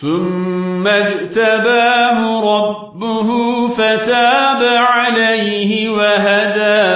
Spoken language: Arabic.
ثم اجتباه ربه فتاب عليه وهداه